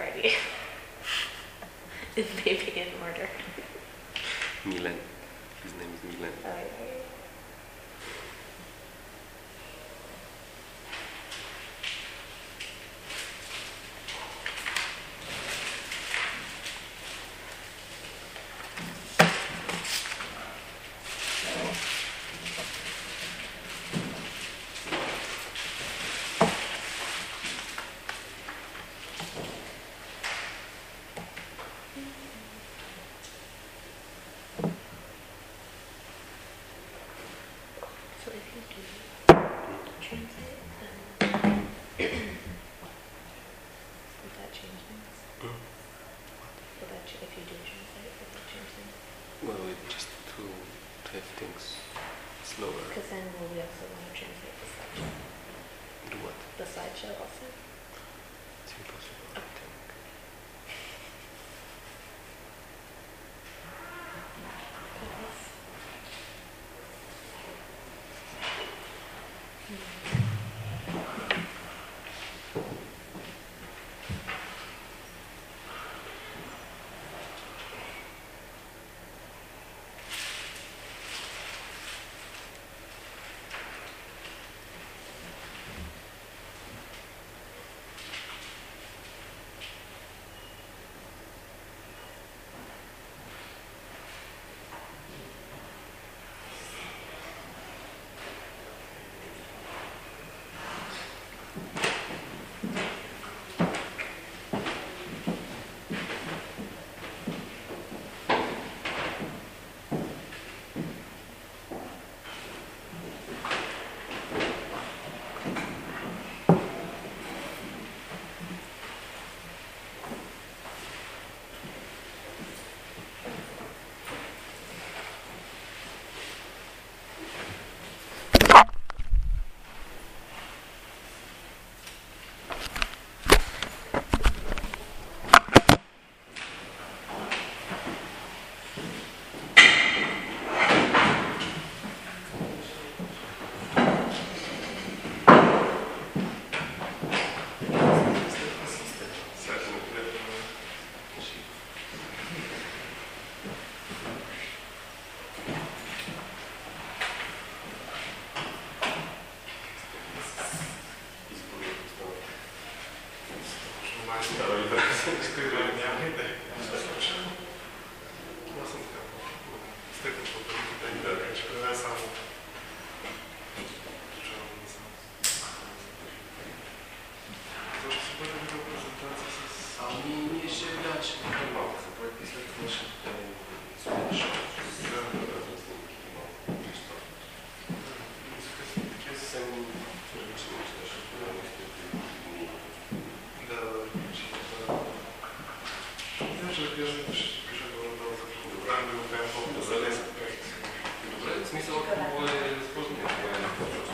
some разглеждане ще пише програми, Европейен фонд за лесен проект. Добре, смисъл, ако е възможно,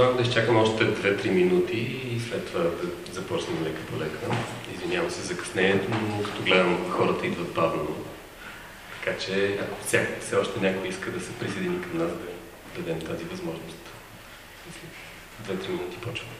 Предлагам да изчакам още 2-3 минути и след това да започнем лека по лека. Извинявам се за къснението, но като гледам хората идват бавно. Така че, ако все, още някой иска да се присъедини към нас, да дадем тази възможност. 2-3 минути почваме.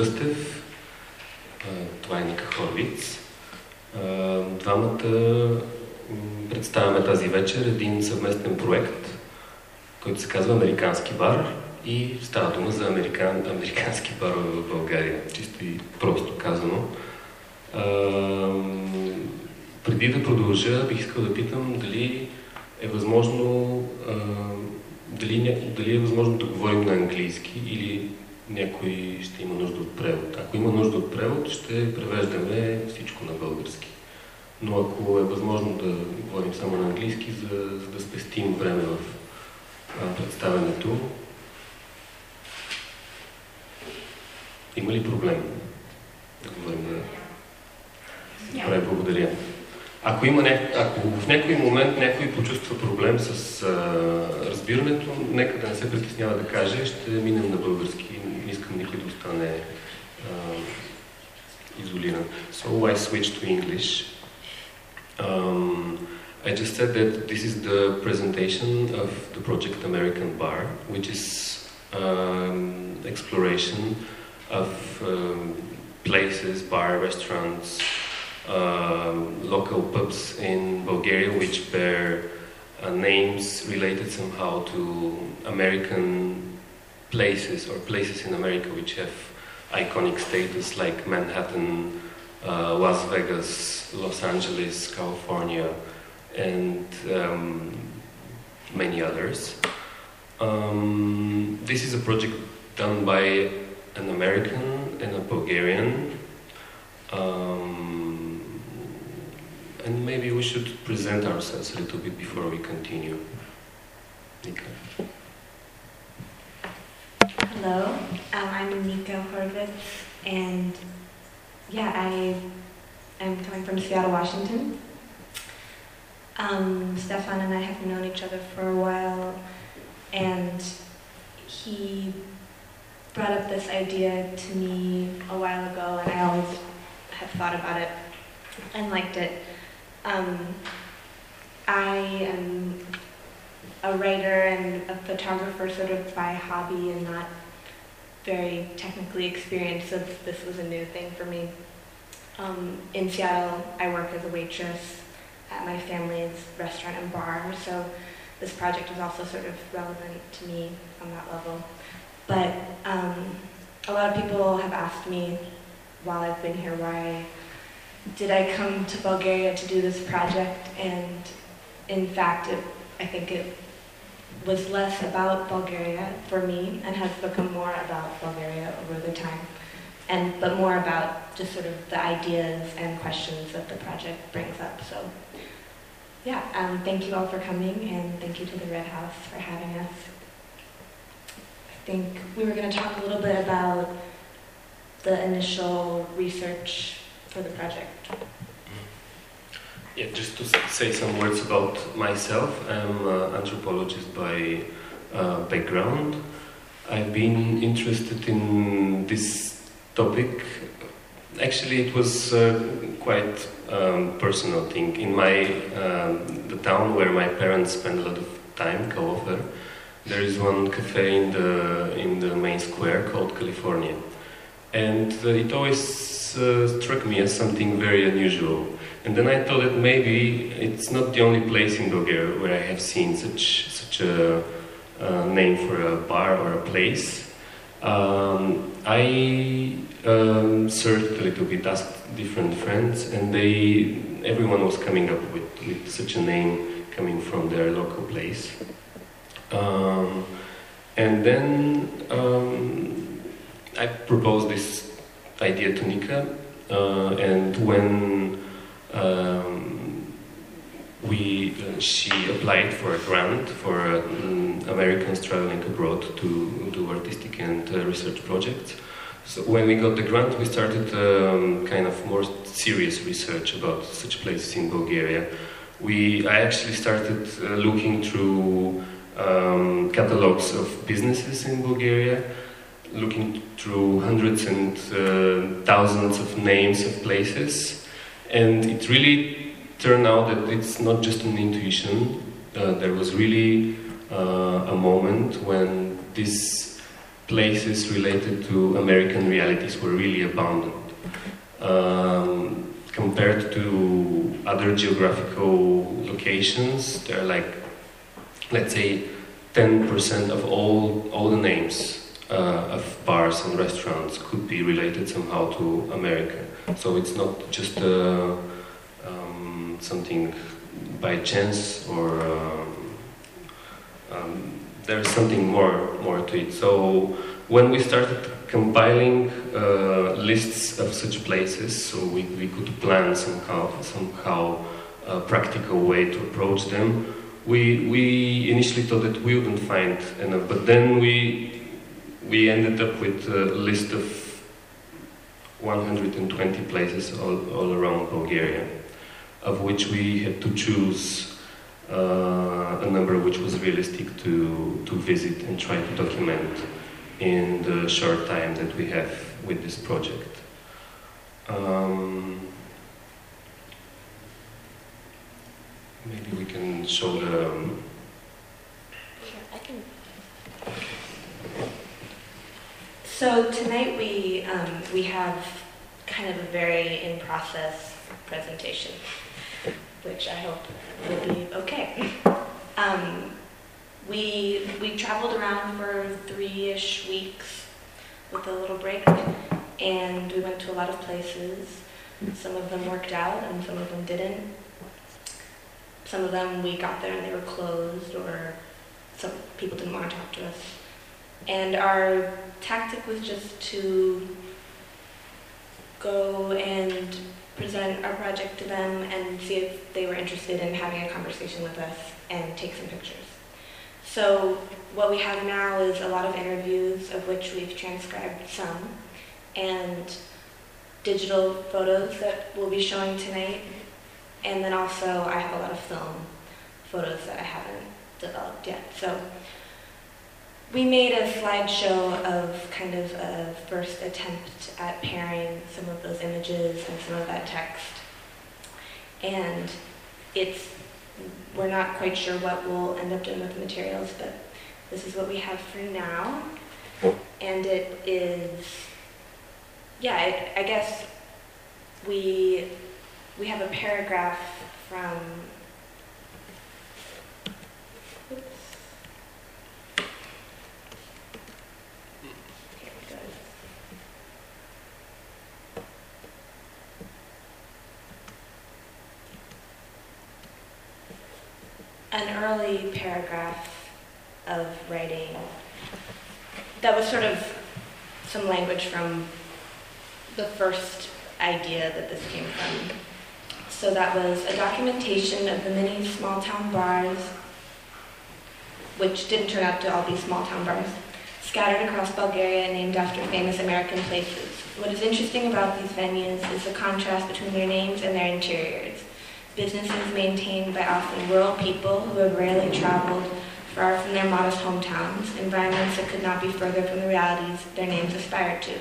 Кръстев. Това е Ника Хорвиц. Двамата представяме тази вечер един съвместен проект, който се казва Американски бар и става дума за американ, американски бар в България, чисто и просто казано. преди да продължа, бих искал да питам дали е възможно дали, дали е възможно да говорим на английски или някой ще има нужда от превод. Ако има нужда от превод, превеждаме всичко на български. Но ако е възможно да говорим само на английски, за, за да спестим време в а, представенето, има ли проблем да говорим на... Добре, благодаря. Ако, има не, ако в някой момент някой почувства проблем с а, разбирането, нека да не се притеснява да каже, ще минем на български. Не искам никой да остане а, Izulina. So I switched to English. Um, I just said that this is the presentation of the project American Bar, which is um, exploration of um, places, bar, restaurants, um, local pubs in Bulgaria, which bear uh, names related somehow to American places or places in America which have iconic status like Manhattan, uh, Las Vegas, Los Angeles, California, and um, many others. Um, this is a project done by an American and a Bulgarian. Um, and maybe we should present ourselves a little bit before we continue. Nica. Hello, um, I'm Nica Horvitz, and yeah, I am coming from Seattle, Washington. Um, Stefan and I have known each other for a while, and he brought up this idea to me a while ago, and I always have thought about it and liked it. Um, I am a writer and a photographer sort of by hobby and not very technically experienced, so this was a new thing for me. Um, in Seattle, I work as a waitress at my family's restaurant and bar, so this project is also sort of relevant to me on that level. But um, a lot of people have asked me while I've been here why did I come to Bulgaria to do this project, and in fact, it, I think it was less about Bulgaria for me and has become more about Bulgaria over the time, and but more about just sort of the ideas and questions that the project brings up. So, yeah, um, thank you all for coming, and thank you to the Red House for having us. I think we were going to talk a little bit about the initial research for the project. Yeah, just to say some words about myself. I'm an anthropologist by uh, background. I've been interested in this topic. Actually, it was uh, quite um, personal thing. In my um, the town where my parents spend a lot of time, Kalofer, there is one cafe in the in the main square called California, and uh, it always uh, struck me as something very unusual. And then I thought that maybe it's not the only place in Bulgaria where I have seen such such a, a name for a bar or a place. Um, I um, searched a little bit, asked different friends, and they everyone was coming up with, with such a name coming from their local place. Um, and then um, I proposed this idea to Nica, uh, and when um, we uh, she applied for a grant for um, Americans traveling abroad to do artistic and uh, research projects. So when we got the grant, we started um, kind of more serious research about such places in Bulgaria. We I actually started uh, looking through um, catalogs of businesses in Bulgaria, looking through hundreds and uh, thousands of names of places, and it really turned out that it's not just an intuition. Uh, there was really uh, a moment when these places related to American realities were really abundant. Um, compared to other geographical locations, they're like let's say 10% of all, all the names uh, of bars and restaurants could be related somehow to America. So it's not just uh, um, something by chance or um, um, there's something more, more to it. So when we started compiling uh, lists of such places, so we, we could plan somehow, somehow a practical way to approach them, we we initially thought that we wouldn't find enough, but then we we ended up with a list of 120 places all, all around Bulgaria, of which we had to choose uh, a number which was realistic to to visit and try to document in the short time that we have with this project. Um, Maybe we can show the. Um, Sure, I can. So tonight we um, we have kind of a very in process presentation, which I hope will be okay. Um, we we traveled around for three-ish weeks with a little break, and we went to a lot of places. Some of them worked out, and some of them didn't. Some of them we got there and they were closed, or some people didn't want to talk to us. And our tactic was just to go and present our project to them and see if they were interested in having a conversation with us and take some pictures. So what we have now is a lot of interviews of which we've transcribed some and digital photos that we'll be showing tonight. And then also I have a lot of film photos that I haven't developed yet. So we made a slideshow of kind of a first attempt at pairing some of those images and some of that text. And it's, we're not quite sure what we'll end up doing with the materials, but this is what we have for now. And it is, yeah, I, I guess we, we have a paragraph from Oops. Here it goes. An early paragraph of writing that was sort of some language from the first idea that this came from. So that was a documentation of the many small town bars which didn't turn out to all be small town bars, scattered across Bulgaria named after famous American places. What is interesting about these venues is the contrast between their names and their interiors. Businesses maintained by often rural people who have rarely traveled far from their modest hometowns, environments that could not be further from the realities their names aspired to.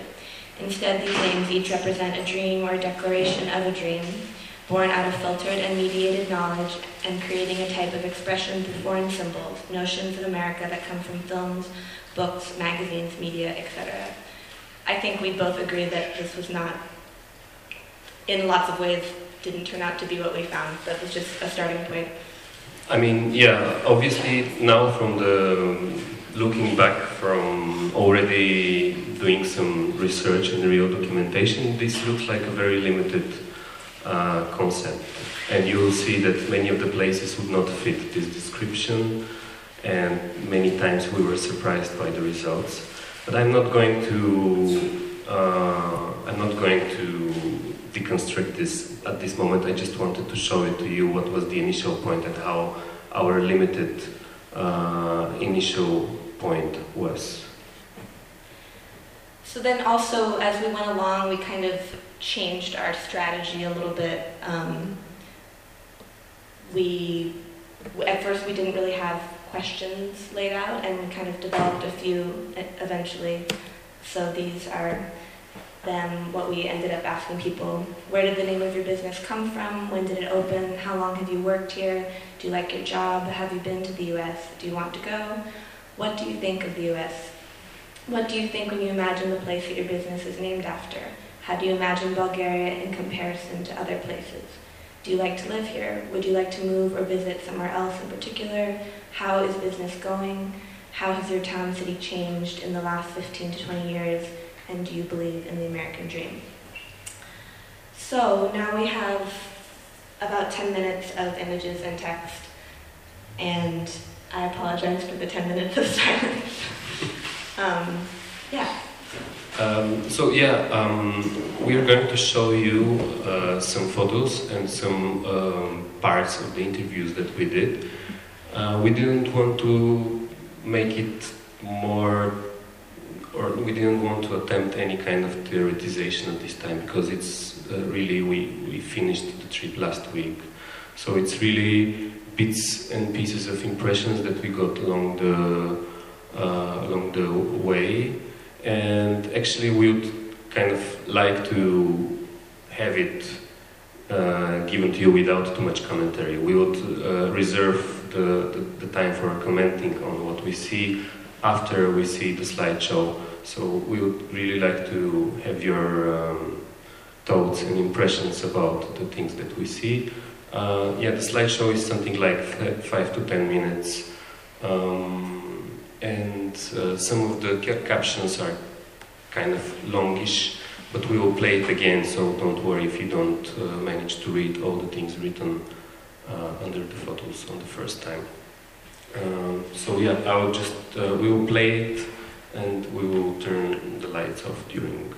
Instead, these names each represent a dream or a declaration of a dream, born out of filtered and mediated knowledge and creating a type of expression through foreign symbols, notions of America that come from films, books, magazines, media, etc. I think we both agree that this was not, in lots of ways, didn't turn out to be what we found. That was just a starting point. I mean, yeah, obviously now from the looking back from already doing some research and real documentation, this looks like a very limited uh, concept. And you will see that many of the places would not fit this description, and many times we were surprised by the results. But I'm not going to, uh, I'm not going to deconstruct this at this moment. I just wanted to show it to you what was the initial point and how our limited uh, initial point was. So then also, as we went along, we kind of changed our strategy a little bit. Um, we, at first, we didn't really have questions laid out, and we kind of developed a few eventually. So these are what we ended up asking people. Where did the name of your business come from? When did it open? How long have you worked here? Do you like your job? Have you been to the US? Do you want to go? What do you think of the US? What do you think when you imagine the place that your business is named after? How do you imagine Bulgaria in comparison to other places? Do you like to live here? Would you like to move or visit somewhere else in particular? How is business going? How has your town city changed in the last 15 to 20 years? And do you believe in the American dream? So now we have about 10 minutes of images and text. And I apologize for the 10 minutes of silence. um, yeah. Um, so yeah, um, we are going to show you uh, some photos and some um, parts of the interviews that we did. Uh, we didn't want to make it more, or we didn't want to attempt any kind of theoretization at this time because it's uh, really we, we finished the trip last week, so it's really bits and pieces of impressions that we got along the uh, along the way and actually we would kind of like to have it uh, given to you without too much commentary. We would uh, reserve the, the, the, time for commenting on what we see after we see the slideshow. So we would really like to have your um, thoughts and impressions about the things that we see. Uh, yeah, the slideshow is something like five to ten minutes. Um, and uh, some of the captions are kind of longish, but we will play it again, so don't worry if you don't uh, manage to read all the things written uh, under the photos on the first time. Um, so yeah, I will just, uh, we will play it and we will turn the lights off during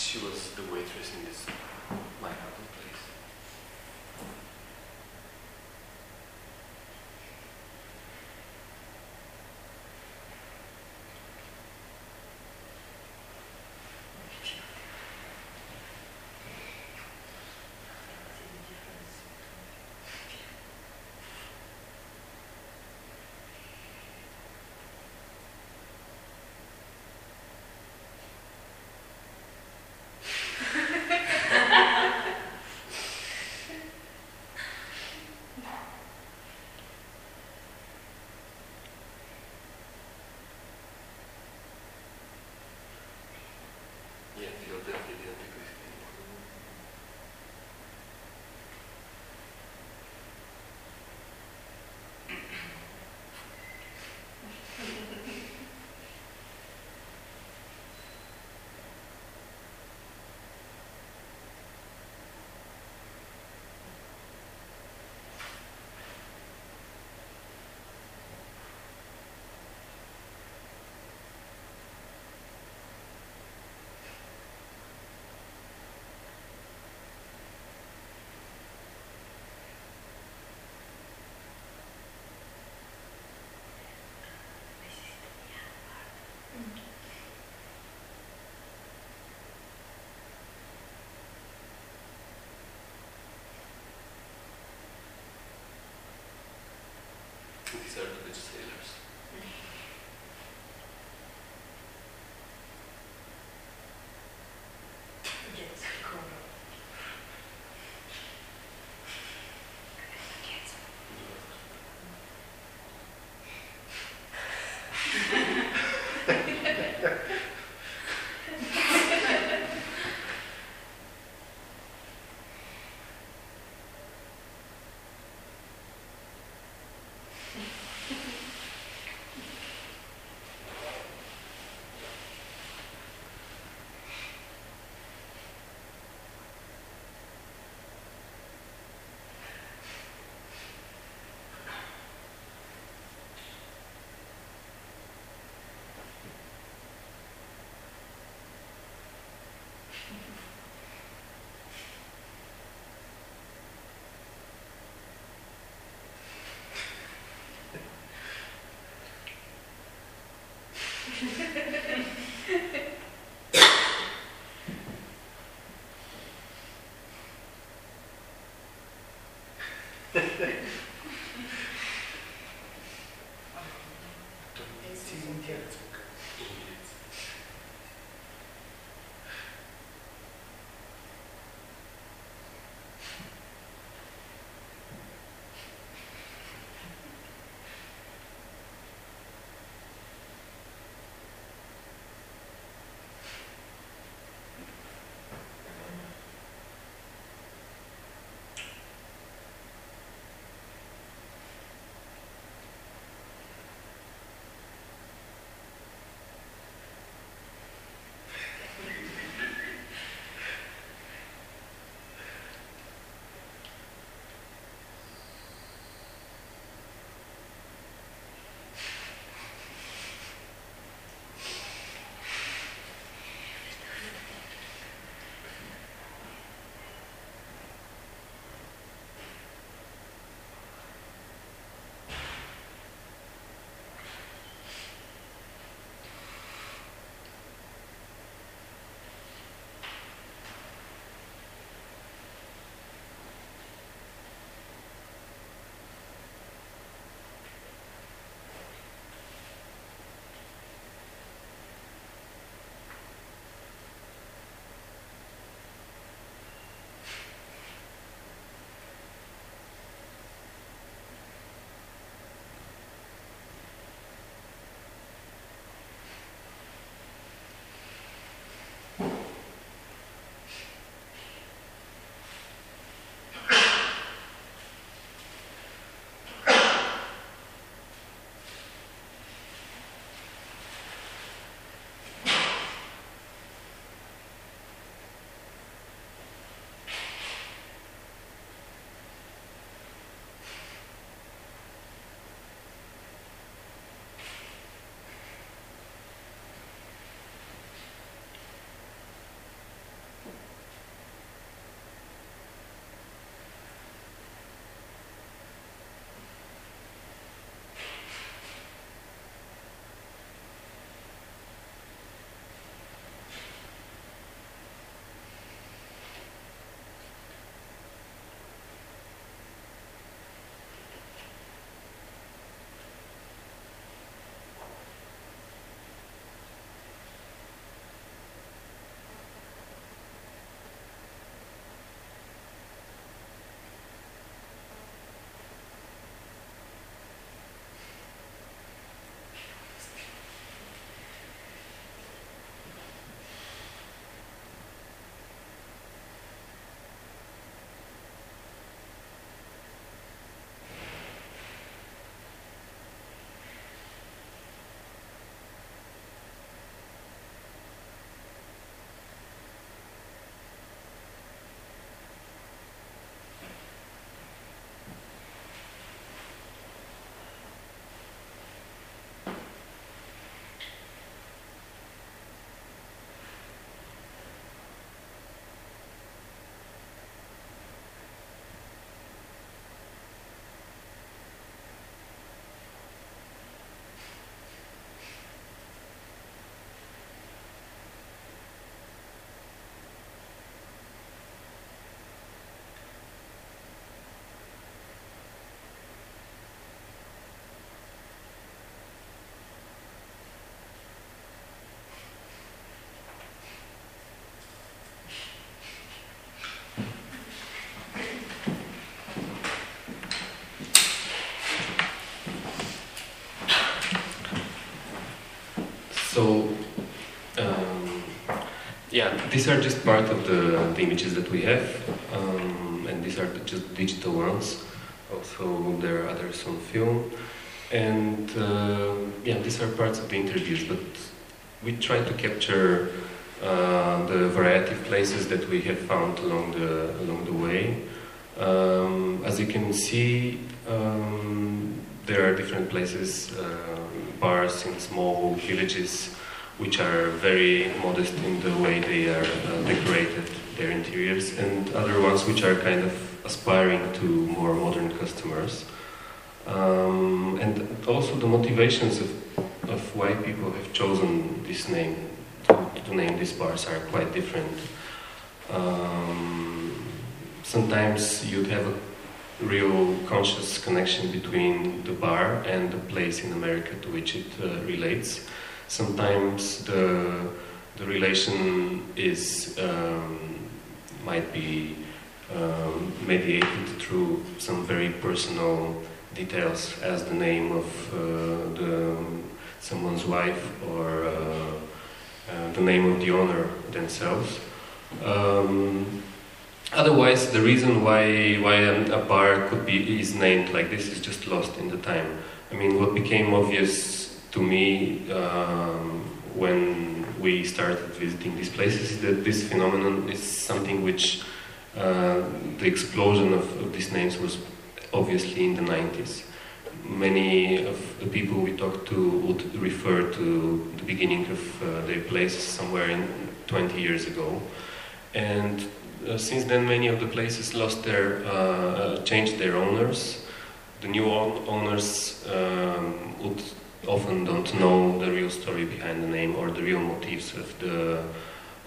She was the waitress in this place. These are just part of the, the images that we have, um, and these are just digital ones. Also, there are others on film, and uh, yeah, these are parts of the interviews. But we try to capture uh, the variety of places that we have found along the along the way. Um, as you can see, um, there are different places, uh, bars in small villages, which are very modest in the way they are uh, decorated, their interiors, and other ones which are kind of aspiring to more modern customers. Um, and also the motivations of, of why people have chosen this name, to, to name these bars, are quite different. Um, sometimes you'd have a real conscious connection between the bar and the place in America to which it uh, relates. Sometimes the the relation is um, might be um, mediated through some very personal details, as the name of uh, the someone's wife or uh, uh the name of the owner themselves. Um, Otherwise, the reason why why a bar could be is named like this is just lost in the time. I mean, what became obvious to me um, when we started visiting these places that this phenomenon is something which uh, the explosion of, of, these names was obviously in the 90s. Many of the people we talked to would refer to the beginning of uh, their place somewhere in 20 years ago, and uh, since then, many of the places lost their, uh, changed their owners. The new owners um, often don't know the real story behind the name or the real motives of the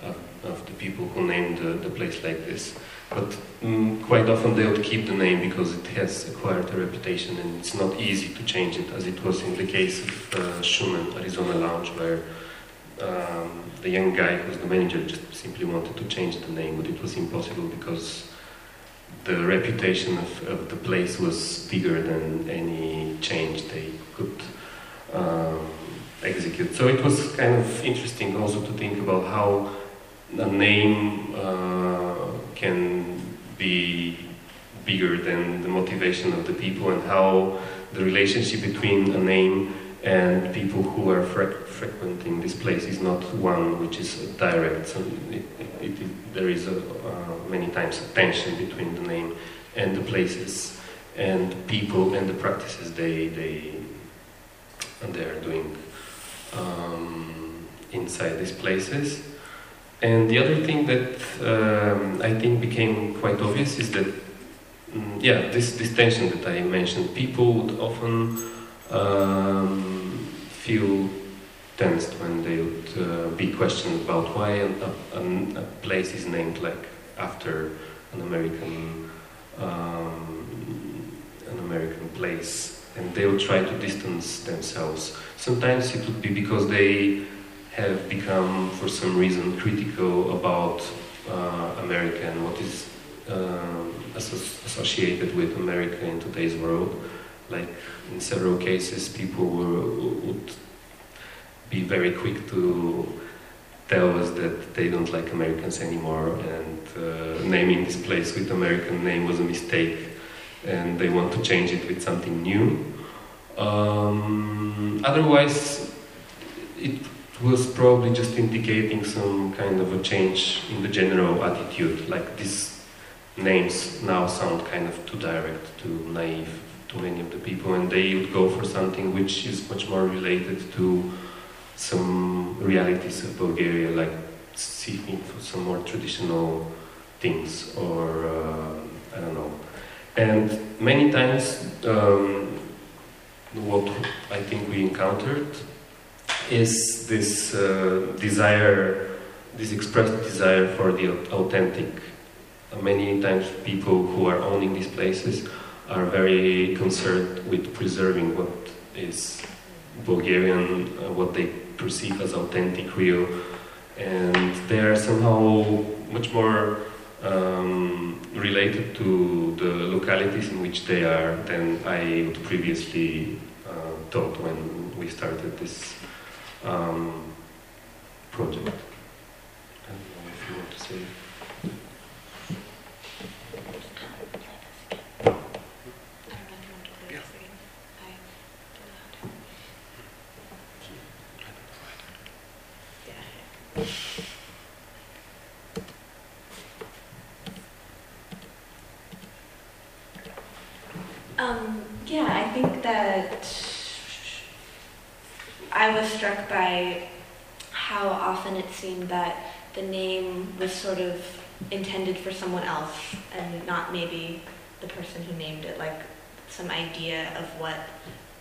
of, of the people who named the, the place like this. But um, quite often they would keep the name because it has acquired a reputation and it's not easy to change it, as it was in the case of uh, Shumen Arizona Lounge, where um, the young guy who's the manager just simply wanted to change the name, but it was impossible because the reputation of, of the place was bigger than any change they could um, execute. So it was kind of interesting also to think about how a name uh, can be bigger than the motivation of the people and how the relationship between a name and people who are fre frequenting this place is not one which is direct. So it, it, it, there is a, uh, many times a tension between the name and the places and people and the practices they they they are doing um, inside these places. And the other thing that um, I think became quite obvious is that, mm, yeah, this, this tension that I mentioned, people would often um, feel tensed when they would uh, be questioned about why a, a, a, place is named like after an American um, an American place, and they will try to distance themselves. Sometimes it would be because they have become, for some reason, critical about uh, America and what is uh, associated with America in today's world. Like in several cases, people were, would be very quick to tell us that they don't like Americans anymore and uh, naming this place with American name was a mistake and they want to change it with something new. Um, otherwise, it was probably just indicating some kind of a change in the general attitude, like these names now sound kind of too direct, too naive to many of the people, and they would go for something which is much more related to some realities of Bulgaria, like seeking for some more traditional things, or uh, I don't know. And many times, um, what I think we encountered is this uh, desire, this expressed desire for the authentic. Many times, people who are owning these places are very concerned with preserving what is Bulgarian, uh, what they perceive as authentic, real, and they are somehow much more um, related to the localities in which they are than I would previously uh, thought when we started this um, project. if you want to say. I don't know if you want to play this again. I don't know how to. Yeah. Um, yeah, I think that I was struck by how often it seemed that the name was sort of intended for someone else and not maybe the person who named it, like some idea of what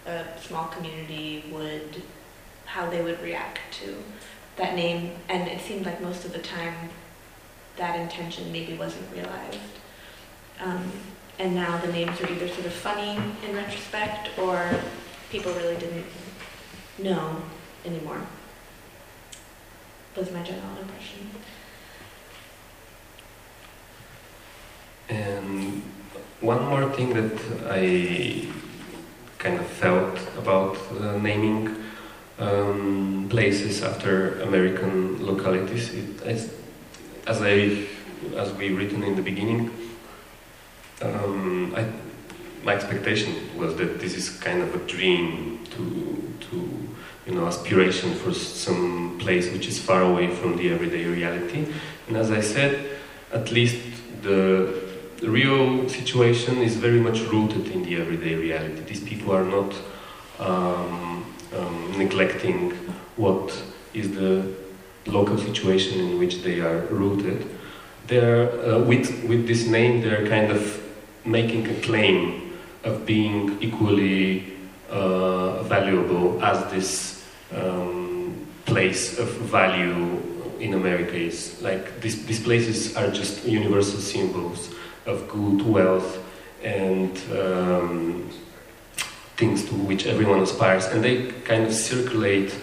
a small community would, how they would react to that name. And it seemed like most of the time that intention maybe wasn't realized. Um, and now the names are either sort of funny in retrospect or people really didn't know anymore. Was my general impression. And one more thing that I kind of felt about uh, naming um, places after American localities, it, as, as I, as we written in the beginning, um, I, my expectation was that this is kind of a dream to, to, you know, aspiration for some place which is far away from the everyday reality. And as I said, at least the real situation is very much rooted in the everyday reality. These people are not um, um, neglecting what is the local situation in which they are rooted. They're, uh, with, with this name, they're kind of making a claim of being equally uh, valuable as this um, place of value in America is. Like, these, these places are just universal symbols of good, wealth, and um, things to which everyone aspires, and they kind of circulate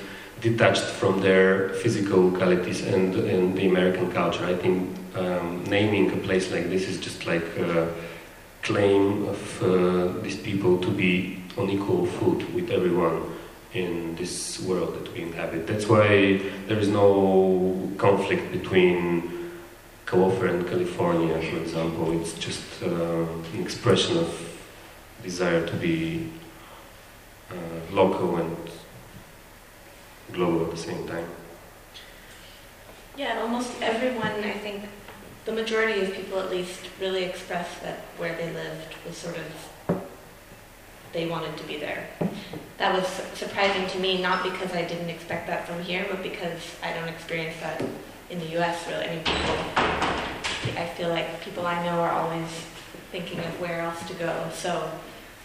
detached from their physical localities and, and the American culture. I think um, naming a place like this is just like a claim of uh, these people to be on equal foot with everyone in this world that we inhabit. That's why there is no conflict between Kalofer and California, for example, it's just uh, an expression of desire to be uh, local and global at the same time. Yeah, and almost everyone, I think, the majority of people at least, really expressed that where they lived was sort of, they wanted to be there. That was surprising to me, not because I didn't expect that from here, but because I don't experience that in the US really. I mean, people, I feel like people I know are always thinking of where else to go. So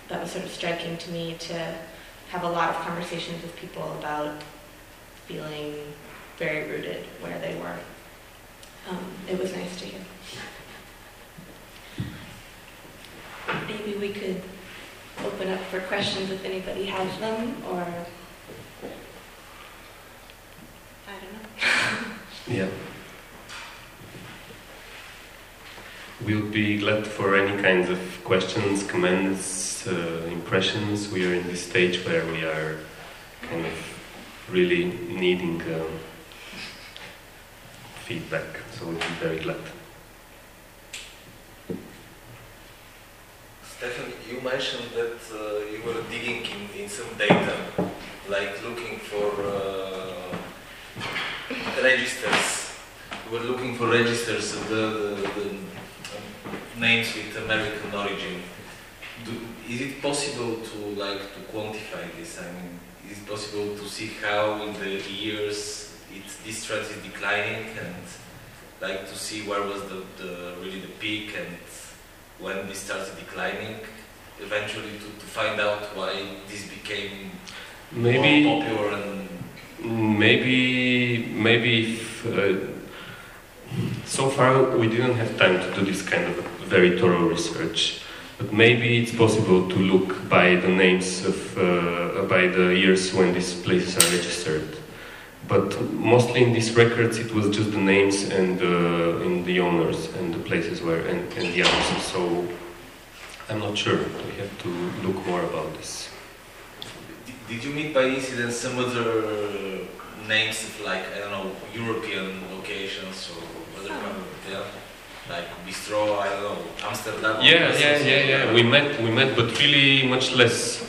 that was sort of striking to me to have a lot of conversations with people about feeling very rooted where they were. Um, it was nice to hear. Maybe we could open up for questions if anybody has them, or I don't know. Yeah. We'll be glad for any kinds of questions, comments, uh, impressions. We are in this stage where we are kind of really needing um, feedback, so we'll be very glad. Stefan, you mentioned that uh, you were digging in, in some data, like looking for uh, registers. You were looking for registers of the, the, the um, names with American origin. Do, is it possible to like to quantify this? I mean, is it possible to see how in the years it, this trend is declining and like to see where was the, the really the peak and when this started declining? Eventually, to, to find out why this became Maybe more popular and Maybe, maybe if, uh, so far we didn't have time to do this kind of very thorough research, but maybe it's possible to look by the names of, uh, by the years when these places are registered. But mostly in these records it was just the names and, uh, and the owners and the places where, and, and the addresses, so I'm not sure. We have to look more about this. Did- Did you meet by incident some other names of like I don't know European locations or other part, yeah. Like bistro, I don't know, Amsterdam. Yeah, yeah, yeah, yeah. We met, we met, but really much less.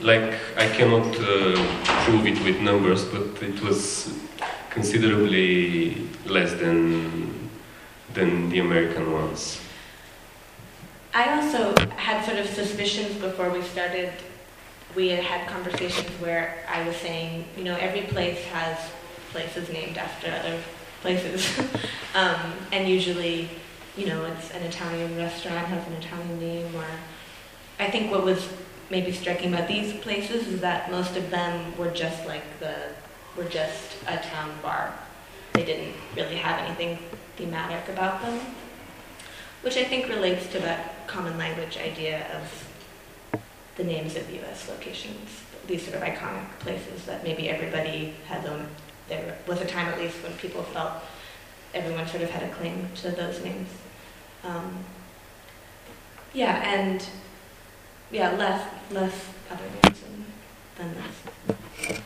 Like I cannot uh, prove it with numbers, but it was considerably less than than the American ones. I also had sort of suspicions before we started. We had had conversations where I was saying, you know, every place has places named after other places. um, and usually, you know, it's an Italian restaurant has an Italian name or I think what was maybe striking about these places is that most of them were just like the were just a town bar. They didn't really have anything thematic about them, which I think relates to that common language idea of the names of U.S. locations, these sort of iconic places that maybe everybody has owned. There was a time, at least, when people felt everyone sort of had a claim to those names. Um, yeah, and yeah, less less other names than, this.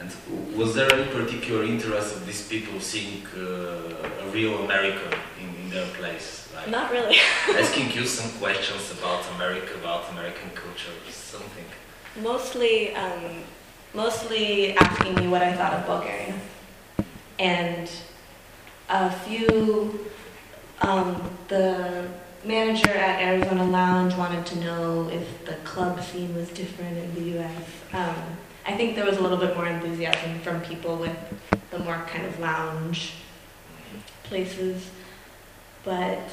And was there any particular interest of these people seeing uh, a real American in, in their place? Like Not really. asking you some questions about America, about American culture, something. Mostly, um, mostly asking me what I thought of Bulgaria, and a few. Um, the manager at Arizona Lounge wanted to know if the club scene was different in the U.S. Um, I think there was a little bit more enthusiasm from people with the more kind of lounge places, but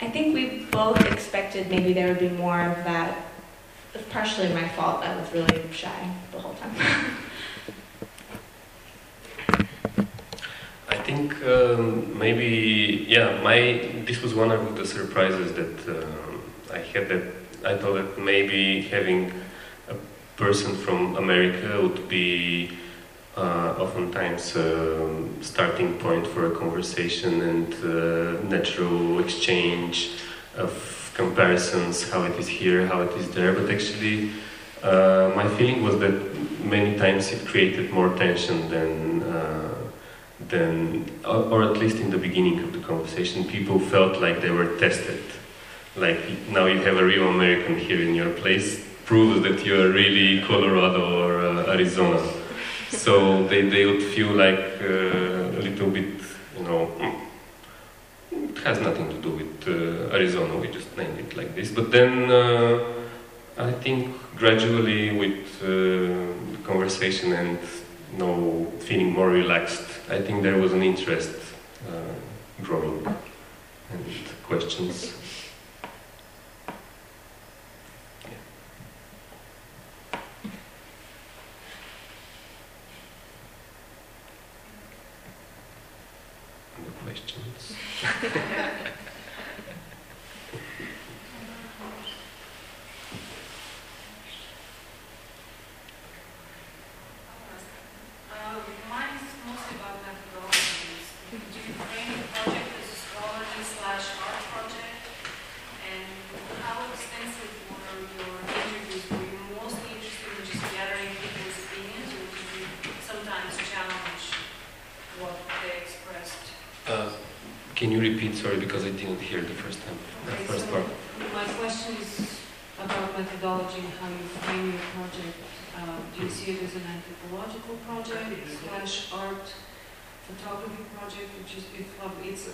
I think we both expected maybe there would be more of that. It's partially my fault. I was really shy the whole time. think um, maybe yeah. My this was one of the surprises that um, I had. That I thought that maybe having a person from America would be uh, oftentimes a starting point for a conversation and uh, natural exchange of comparisons, how it is here, how it is there. But actually, uh, my feeling was that many times it created more tension than. Than, or, at least in the beginning of the conversation, people felt like they were tested. Like now you have a real American here in your place, proves that you are really Colorado or uh, Arizona. So they, they would feel like uh, a little bit, you know, it has nothing to do with uh, Arizona, we just named it like this. But then uh, I think gradually with uh, conversation and you know, feeling more relaxed, I think there was an interest uh, growing and questions. Questions. Uh, Mine is mostly about methodologies. Do you frame the project as a scholarly slash art project? And how extensive were your interviews? Were you mostly interested in just gathering people's opinions, or did you sometimes challenge what they expressed? Uh, can you repeat? Sorry, because I didn't hear the first time. The Okay, first so part. My question is about methodology and how you frame your project. Uh, Do you see it as an anthropological project slash art photography project, which is, it's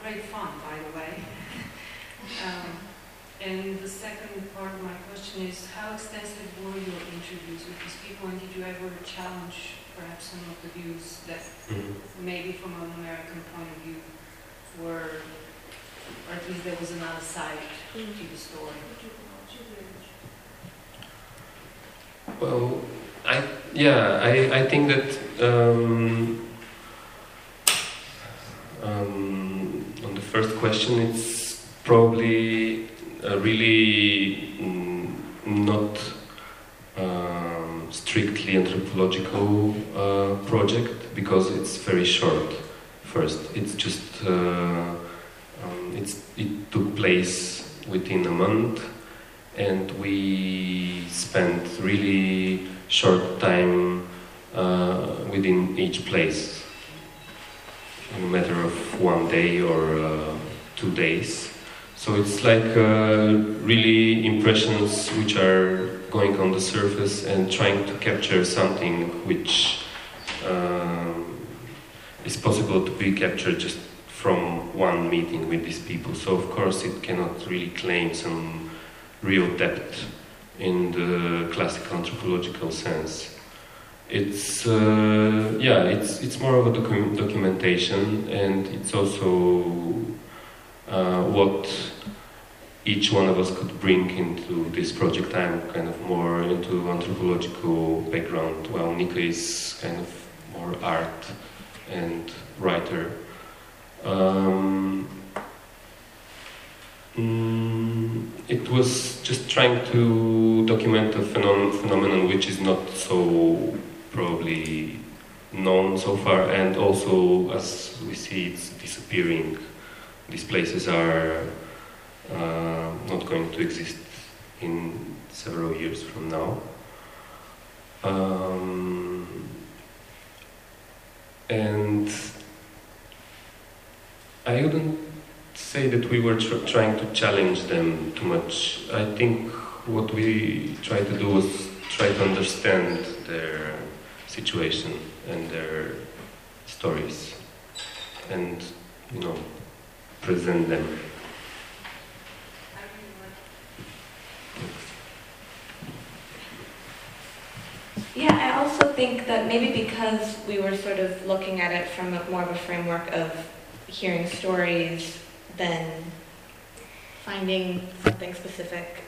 great fun, by the way. Um, And the second part of my question is, how extensive were your interviews with these people, and did you ever challenge perhaps some of the views that Mhm. maybe from an American point of view were, or at least there was another side to the story. Well, I yeah, I, I think that um, um, on the first question, it's probably a really mm, not um, strictly anthropological uh, project because it's very short. First, it's just uh, um, it's it took place within a month and we spent really short time uh, within each place. in a matter of one day or uh, two days. So it's like uh, really impressions which are going on the surface and trying to capture something which um, is possible to be captured just from one meeting with these people. So of course it cannot really claim some real depth in the classical anthropological sense. It's uh, yeah, it's it's more of a docu- documentation, and it's also uh, what each one of us could bring into this project. I'm kind of more into anthropological background, while Nica is kind of more art and writer. Um, mm, it was just trying to document a phenom- phenomenon which is not so probably known so far, and also as we see it's disappearing. These places are uh, not going to exist in several years from now. Um, and I wouldn't say that we were tr- trying to challenge them too much. I think what we tried to do was try to understand their situation and their stories and, you know, present them. Yeah, I also think that maybe because we were sort of looking at it from a, more of a framework of hearing stories than finding something specific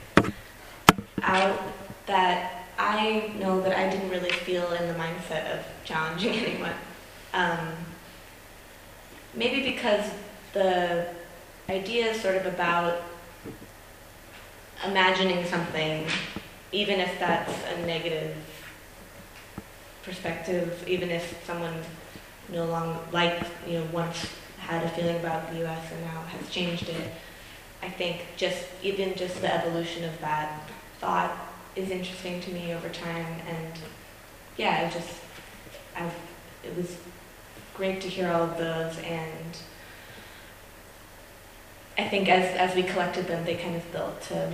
out, that I know that I didn't really feel in the mindset of challenging anyone. Um, maybe because the idea is sort of about imagining something, even if that's a negative perspective, even if someone no longer, like, you know, once had a feeling about the US and now has changed it, I think just, even just the evolution of that thought is interesting to me over time. And yeah, I just, I, it was great to hear all of those. And I think as, as we collected them, they kind of built to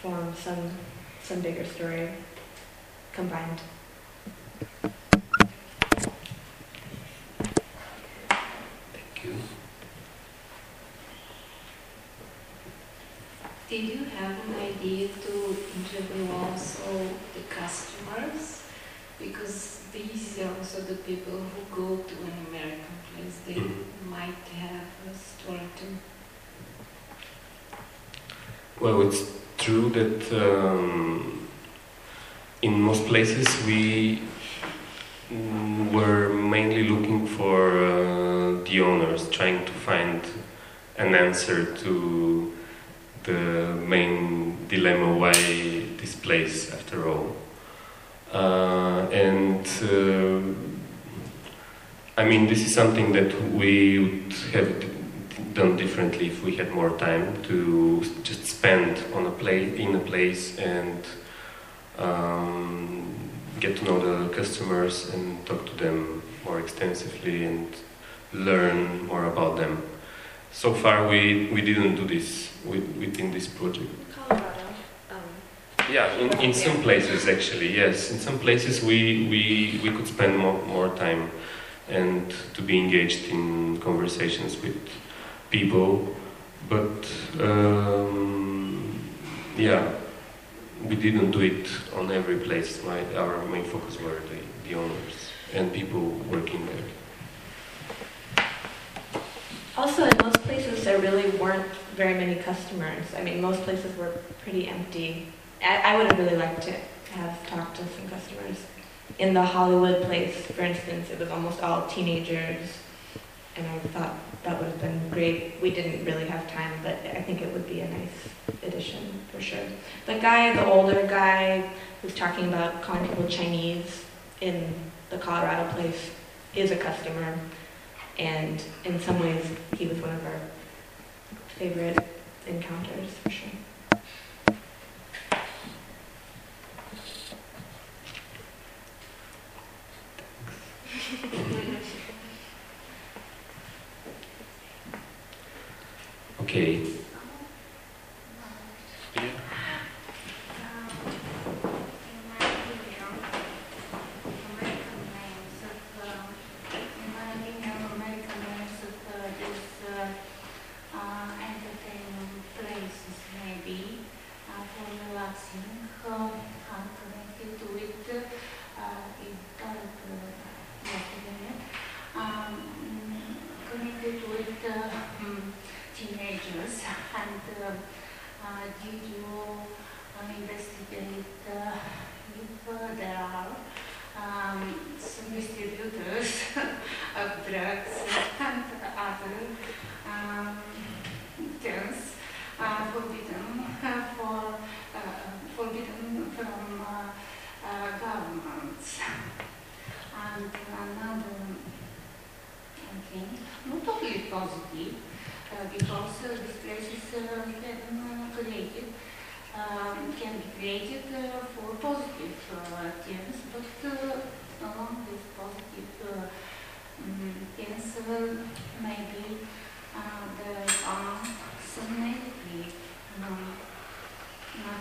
form some, some bigger story combined. Thank you. Did you have an idea to interview also the customers? Because these are also the people who go to an American place. They Mhm. might have a story too. Well, it's true that um, in most places we mm, were mainly looking for uh, the owners, trying to find an answer to the main dilemma why this place, after all. Uh, and uh, I mean, this is something that we would have done differently if we had more time to just spend on a place in a place and um, get to know the customers and talk to them more extensively and learn more about them. So far, we, we didn't do this within this project. Colorado. Um, Yeah, in, in some places actually, yes. In some places we, we, we could spend more, more time and to be engaged in conversations with people, but um, yeah, we didn't do it on every place. My, our main focus were the, the owners and people working there. Also, in most places, there really weren't very many customers. I mean, most places were pretty empty. I, I would have really liked to have talked to some customers. In the Hollywood place, for instance, it was almost all teenagers, and I thought that would have been great. We didn't really have time, but I think it would be a nice addition for sure. The guy, the older guy, who's talking about calling people Chinese in the Colorado place, is a customer. And in some ways, he was one of our favorite encounters, for sure. okay.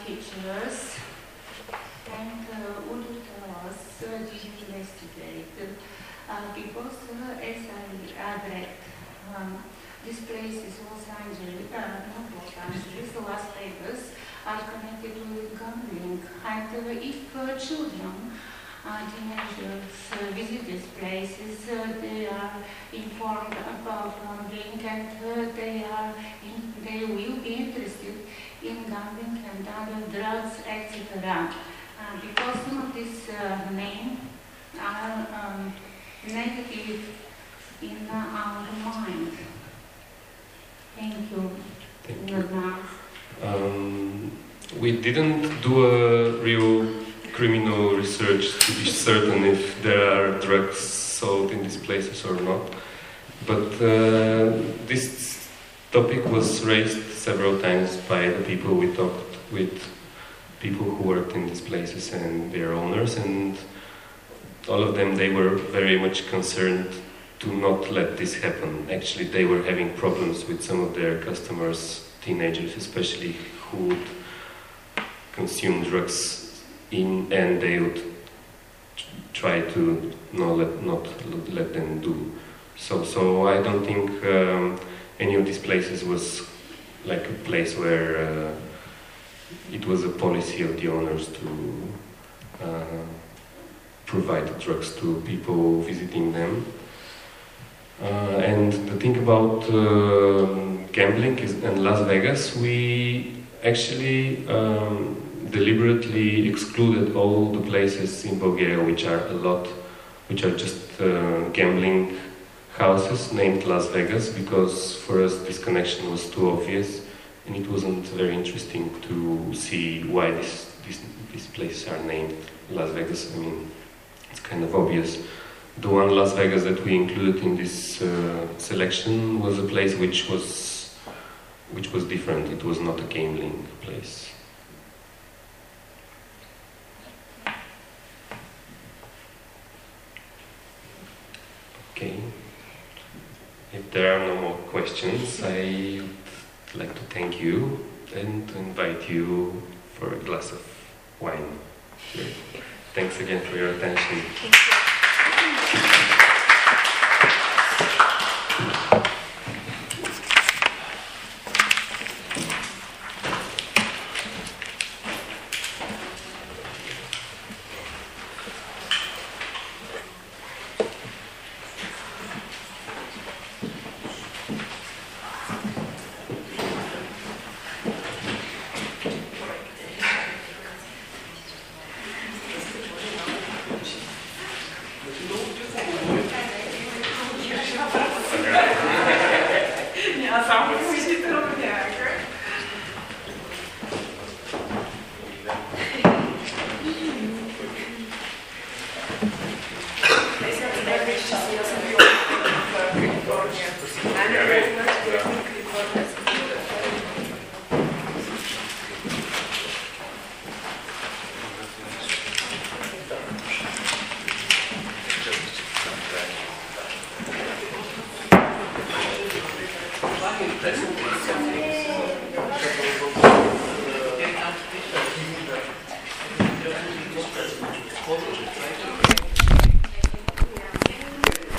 Features. And uh, would us, uh, you investigate? Because as I read, um, this place is Los Angeles, uh, not Los Angeles, Las Vegas, are connected with gambling. And if uh, children, teenagers uh, visit these places, uh, they are informed about gambling and uh, they are in, they will be interested in gambling and other drugs, etc. Because some of these uh, names are um, negative in our mind. Thank you Thank you. Um, we didn't do a real criminal research to be certain if there are drugs sold in these places or not. But uh, this topic was raised several times by the people we talked with, people who worked in these places and their owners, and all of them they were very much concerned to not let this happen. Actually, they were having problems with some of their customers, teenagers especially, who would consume drugs in and they would try to not let, not let them do. So, so I don't think um, any of these places was like a place where uh, it was a policy of the owners to uh, provide drugs to people visiting them. Uh, and the thing about um gambling is in Las Vegas, we actually um, deliberately excluded all the places in Bulgaria which are a lot, which are just uh, gambling houses named Las Vegas because for us this connection was too obvious and it wasn't very interesting to see why this, this, these places are named Las Vegas. I mean, it's kind of obvious. The one Las Vegas that we included in this uh, selection was a place which was which was different. It was not a gambling place. Okay. If there are no more questions, I would like to thank you and to invite you for a glass of wine. Thanks again for your attention.